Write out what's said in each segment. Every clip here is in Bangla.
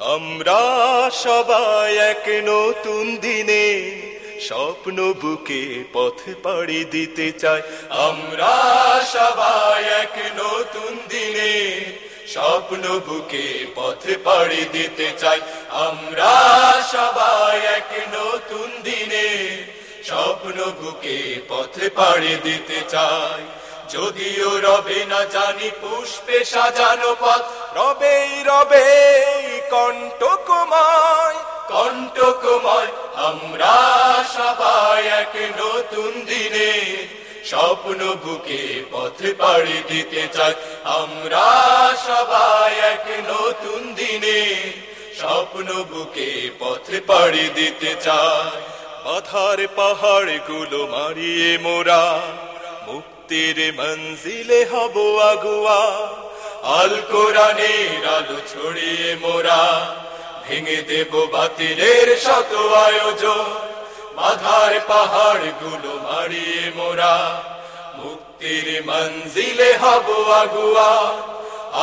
আমরা সবাই এক নতুন দিনে স্বপ্ন বুকে পথ পাড়ি দিতে চাই। আমরা সবাই এক নতুন দিনে স্বপ্ন বুকে পথ পাড়ি দিতে চাই। আমরা সবাই এক নতুন দিনে স্বপ্ন বুকে পথ পাড়ি দিতে চাই। যদিও রবে না জানি পুষ্পে সাজানো পথ, রবেই রবে কণ্টকময় কণ্টকময়, আমরা সবাই এক নতুন দিনে স্বপ্ন বুকে পথ পাড়ি দিতে চাই। আমরা সবাই এক নতুন দিনে স্বপ্ন বুকে পথ পাড়ি দিতে চাই। বাধার পাহাড়গুলো মারিয়ে মোরা, মুক্তির মঞ্জিলে হব আগুয়া। আল কোরআনের আলো ছড়িয়ে মোরা, ভেঙে দেব বাতিলের শত আয়োজন। বাধার পাহাড়গুলো মারিয়ে মোরা, মুক্তির মঞ্জিলে হব আগুয়া।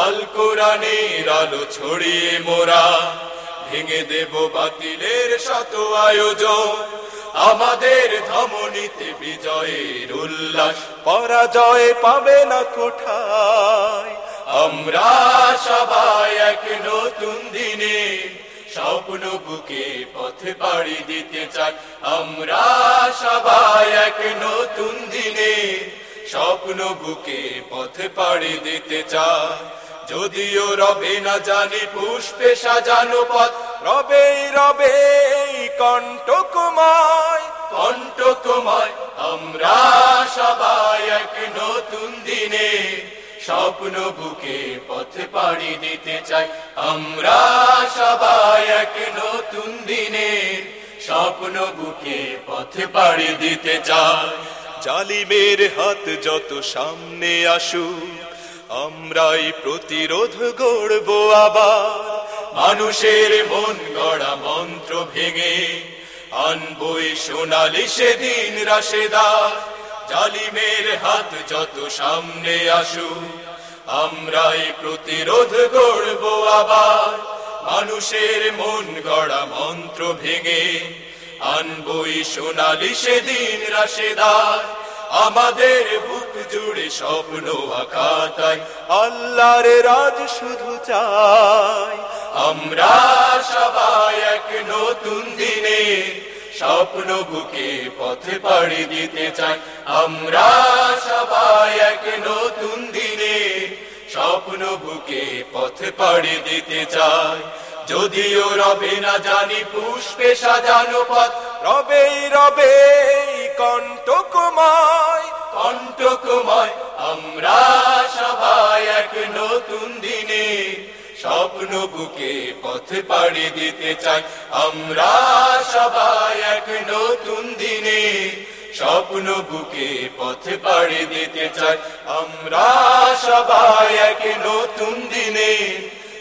আল কোরআনের আলো ছড়িয়ে মোরা, ভেঙে দেব বাতিলের শত আয়োজন। আমাদের ধমনীতে বিজয়ের উল্লাস, পরাজয় পাবে না কোঠায়। আমরা সবাই এক নতুন দিনে স্বপ্ন বুকে পথে পাড়ি দিতে চাই। আমরা সবাই এক নতুন দিনে স্বপ্ন বুকে পথে পাড়ি দিতে চাই। যদিও রবে না জানি পুষ্পে সাজানো পথ রবে রবে কণ্টকময় কণ্টকময়। আমরা সবাই এক নতুন দিনে স্বপ্ন বুকে পথে পাড়ি দিতে চাই। আমরা সবাই এক নতুন দিনে স্বপ্ন বুকে পথে পাড়ি দিতে চাই। জালিমের হাত যত সামনে আসুক, আমরাই প্রতিরোধ গড়ব আবার। মানুষের মন গড়া মন্ত্র ভেঙে আনবই সোনালি সেদিন রাশেদা জালিমের হাত যত সামনে আসু আমরাই প্রতিরোধ গড়ব আবার। মানুষের মন গড়া মন্ত্র ভেঙে আনবই সোনালি সেদিন রাশেদার। আমাদের বুক জুড়ে স্বপ্ন আকাতাই আল্লাহর রাজ শুধু চাই। আমরা সবাই এক নতুন দিনে স্বপ্ন বুকে পথে পাড়ি দিতে চাই। আমরা সবাই এক নতুন দিনে স্বপ্ন বুকে পথে পাড়ি দিতে চাই যদিও রবে না জানি পুষ্পে সাজানো পথ, রবেই রবে কণ্টকময়। কণ্টকময়, আমরা সবাই এক নতুন দিনে। স্বপ্ন বুকে পথে পাড়ি দিতে চাই, আমরা সবাই এক নতুন দিনে। স্বপ্ন বুকে পথে পাড়ি দিতে চাই। আমরা সবাই এক নতুন দিনে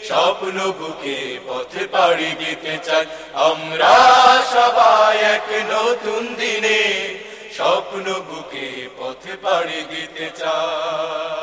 স্বপ্ন বুকে পথে পাড়ি দিতে চাই। আমরা সবাই এক নতুন দিনে স্বপ্ন বুকে পথে পাড়ি দিতে চাই।